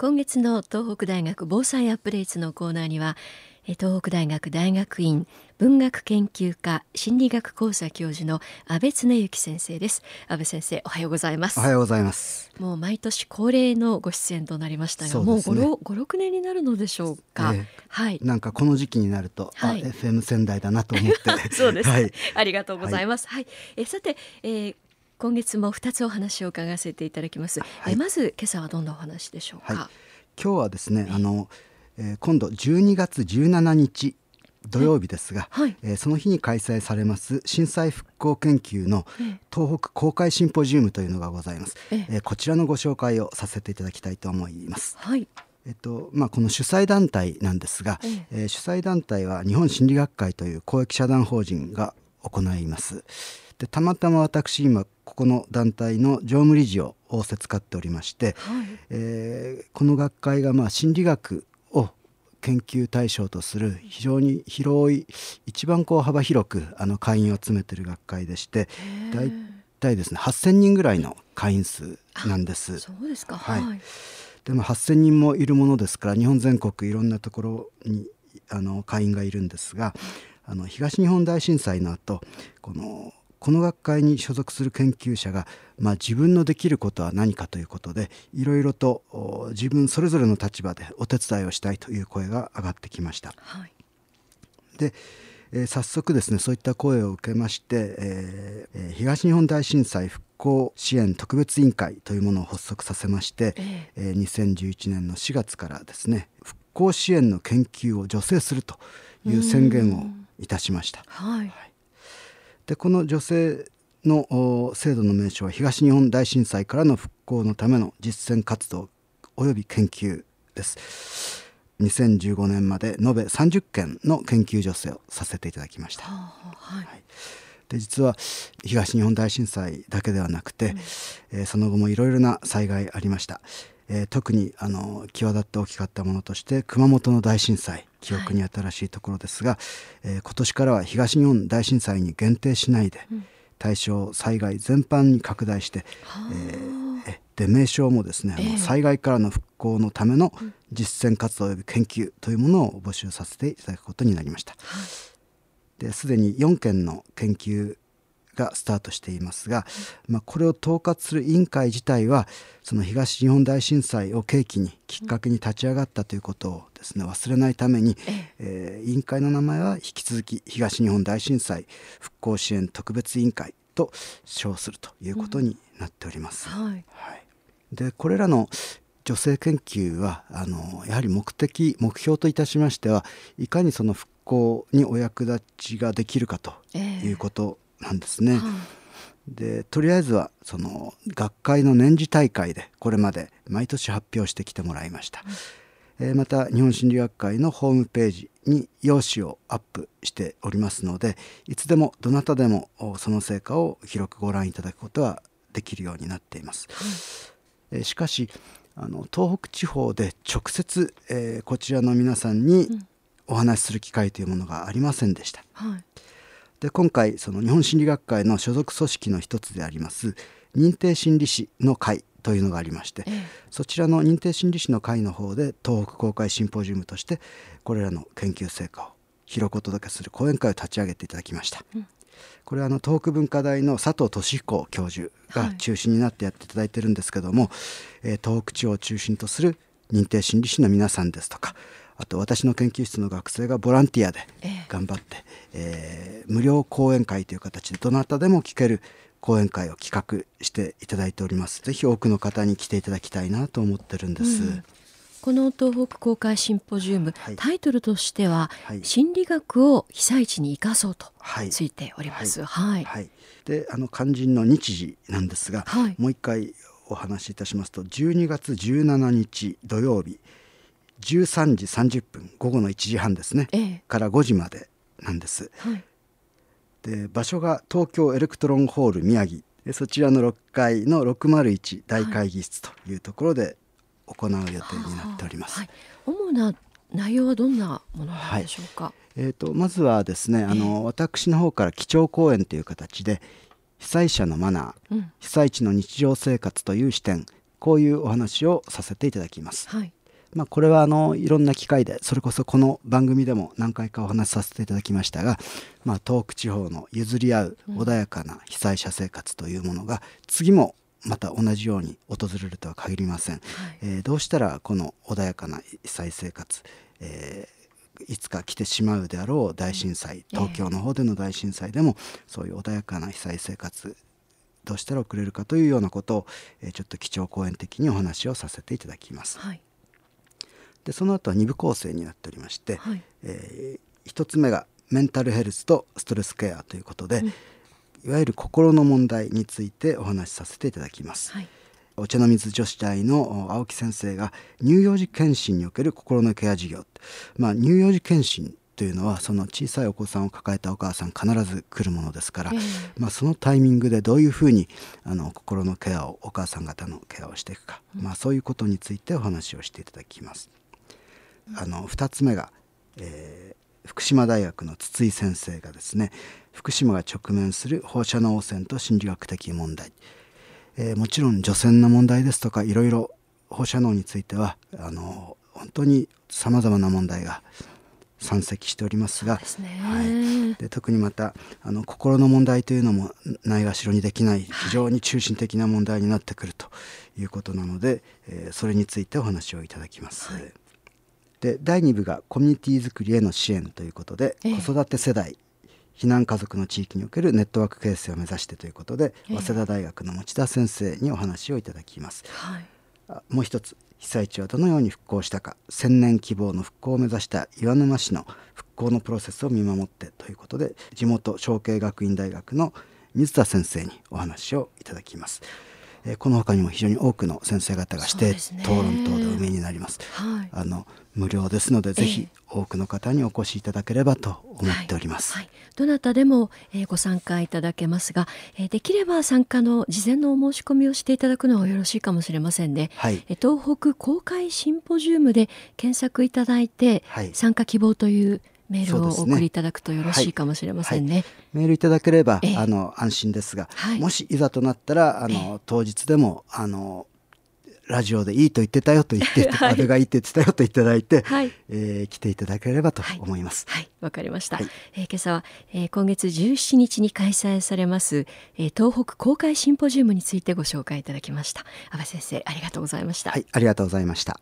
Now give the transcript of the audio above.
今月の東北大学防災アップデートのコーナーには東北大学大学院文学研究科心理学講座教授の安倍恒之先生です。安倍先生おはようございます。おはようございます。もう毎年恒例のご出演となりましたが、ね、もう五六年になるのでしょうか、えー、はい。なんかこの時期になると、はい、FM 仙台だなと思って。そうです、はい、ありがとうございます、はい、はい、えさて、えー今月も2つお話を伺わせていただきます、はい、えまず今朝はどんなお話でしょうか、はい、今日はですねあの、えー、今度12月17日土曜日ですが、はい、えー、その日に開催されます震災復興研究の東北公開シンポジウムというのがございます、ええ。ー、こちらのご紹介をさせていただきたいと思います、はい。えっとまあ、この主催団体なんですが、え。えー、主催団体は日本心理学会という公益社団法人が行いますでたまたま私今ここの団体の常務理事を仰せつかっておりまして、はい、えー、この学会がまあ心理学を研究対象とする非常に広い一番こう幅広くあの会員を集めている学会でして大体ですね8,000人ぐらいの会員数なんです。そうですか、はい、はい、でも8,000人もいるものですから日本全国いろんなところにあの会員がいるんですがあの東日本大震災の後このこの学会に所属する研究者が、まあ、自分のできることは何かということでいろいろと自分それぞれの立場でお手伝いをしたいという声が上がってきました。はい、でえー、早速ですねそういった声を受けまして、えー、東日本大震災復興支援特別委員会というものを発足させまして、えー、2011年の4月からですね復興支援の研究を助成するという宣言をいたしました。はい、はいでこの女性の制度の名称は東日本大震災からの復興のための実践活動及び研究です。2015年まで延べ30件の研究助成をさせていただきました、はい、はい、で実は東日本大震災だけではなくて、うん、えー、その後もいろいろな災害ありましたえー、特にあの際立って大きかったものとして熊本の大震災記憶に新しいところですが、はい、えー、今年からは東日本大震災に限定しないで、うん、対象災害全般に拡大して、えー、で名称もですね、えー、災害からの復興のための実践活動及び研究というものを募集させていただくことになりました。ですでに4件の研究がスタートしていますが、まあ、これを統括する委員会自体はその東日本大震災を契機にきっかけに立ち上がったということをですね。忘れないために、えー、委員会の名前は引き続き東日本大震災復興支援特別委員会と称するということになっております。うん、はい、はい、でこれらの女性研究はあのやはり目的目標といたしましてはいかにその復興にお役立ちができるかということなんですね。でとりあえずはその学会の年次大会でこれまで毎年発表してきてもらいました、うん、えー、また日本心理学会のホームページに用紙をアップしておりますのでいつでもどなたでもその成果を広くご覧いただくことはできるようになっています、うん、えー、しかしあの東北地方で直接、えー、こちらの皆さんにお話しする機会というものがありませんでした、はいで今回その日本心理学会の所属組織の一つであります認定心理師の会というのがありまして、ええ、そちらの認定心理師の会の方で東北公開シンポジウムとしてこれらの研究成果を広くお届けする講演会を立ち上げていただきました。うん、これはあの東北文化大の佐藤俊彦教授が中心になってやっていただいてるんですけども、はい、えー、東北地方を中心とする認定心理師の皆さんですとかあと私の研究室の学生がボランティアで頑張って、ええー、無料講演会という形でどなたでも聞ける講演会を企画していただいております。ぜひ多くの方に来ていただきたいなと思ってるんです、うん、この東北公開シンポジウム、はい、タイトルとしては、はい、心理学を被災地に生かそうとついております。はい。はい、で、あの肝心の日時なんですが、もう一回お話しいたしますと、12月17日土曜日、13時30分午後の1時半ですね、ええ、から5時までなんです。はい、で場所が東京エレクトロンホール宮城。そちらの6階の601大会議室というところで行う予定になっております。はい、主な内容はどんなものなんでしょうか？はい、えーと、まずはですねあの、私の方から基調講演という形で被災者のマナー、うん、被災地の日常生活という視点こういうお話をさせていただきます。はいまあ、これはあのいろんな機会でそれこそこの番組でも何回かお話しさせていただきましたが、まあ、東北地方の譲り合う穏やかな被災者生活というものが次もまた同じように訪れるとは限りません、はい、えー、どうしたらこの穏やかな被災生活、えー、いつか来てしまうであろう大震災東京の方での大震災でもそういう穏やかな被災生活どうしたら送れるかというようなことを、えー、ちょっと基調講演的にお話をさせていただきます。はいでその後は2部構成になっておりまして、はい、えー、1つ目がメンタルヘルスとストレスケアということで、うん、いわゆる心の問題についてお話しさせていただきます。はい、お茶の水女子大の青木先生が乳幼児検診における心のケア事業、まあ、乳幼児検診というのはその小さいお子さんを抱えたお母さん必ず来るものですから、えー、まあ、そのタイミングでどういうふうにあの心のケアをお母さん方のケアをしていくか、うん、まあ、そういうことについてお話をしていただきます。あの2つ目が、えー、福島大学の筒井先生がですね福島が直面する放射能汚染と心理学的問題、えー、もちろん除染の問題ですとかいろいろ放射能についてはあの本当にさまざまな問題が山積しておりますが、ね、はい、で特にまたあの心の問題というのもないがしろにできない非常に中心的な問題になってくるということなので、はい、えー、それについてお話をいただきます。はいで第2部がコミュニティづくりへの支援ということで、え子育て世代避難家族の地域におけるネットワーク形成を目指してということで、え、早稲田大学の持田先生にお話をいただきます。はい、もう一つ被災地はどのように復興したか千年希望の復興を目指した岩沼市の復興のプロセスを見守ってということで地元小慶学院大学の水田先生にお話をいただきます。えー、この他にも非常に多くの先生方がして討論等でお見えになります。はい、あの無料ですので、ぜひ多くの方にお越しいただければと思っております。はい。はい、どなたでも、えー、ご参加いただけますが、えー、できれば参加の事前のお申し込みをしていただくのがよろしいかもしれませんね。はい、え東北公開シンポジウムで検索いただいて、参加希望というメールをお送りいただくとよろしいかもしれませんね。ねはい。はい、メールいただければ、あの安心ですが、はい、もしいざとなったらあの当日でもあのラジオでいいと言ってたよと言って、はい、あれがいいって言ってたよといただいて、はい、えー、来ていただければと思います。はい、わ、かりました。はい、えー、今朝は、えー、今月17日に開催されます、えー、東北公開シンポジウムについてご紹介いただきました。安倍先生、ありがとうございました。はい、ありがとうございました。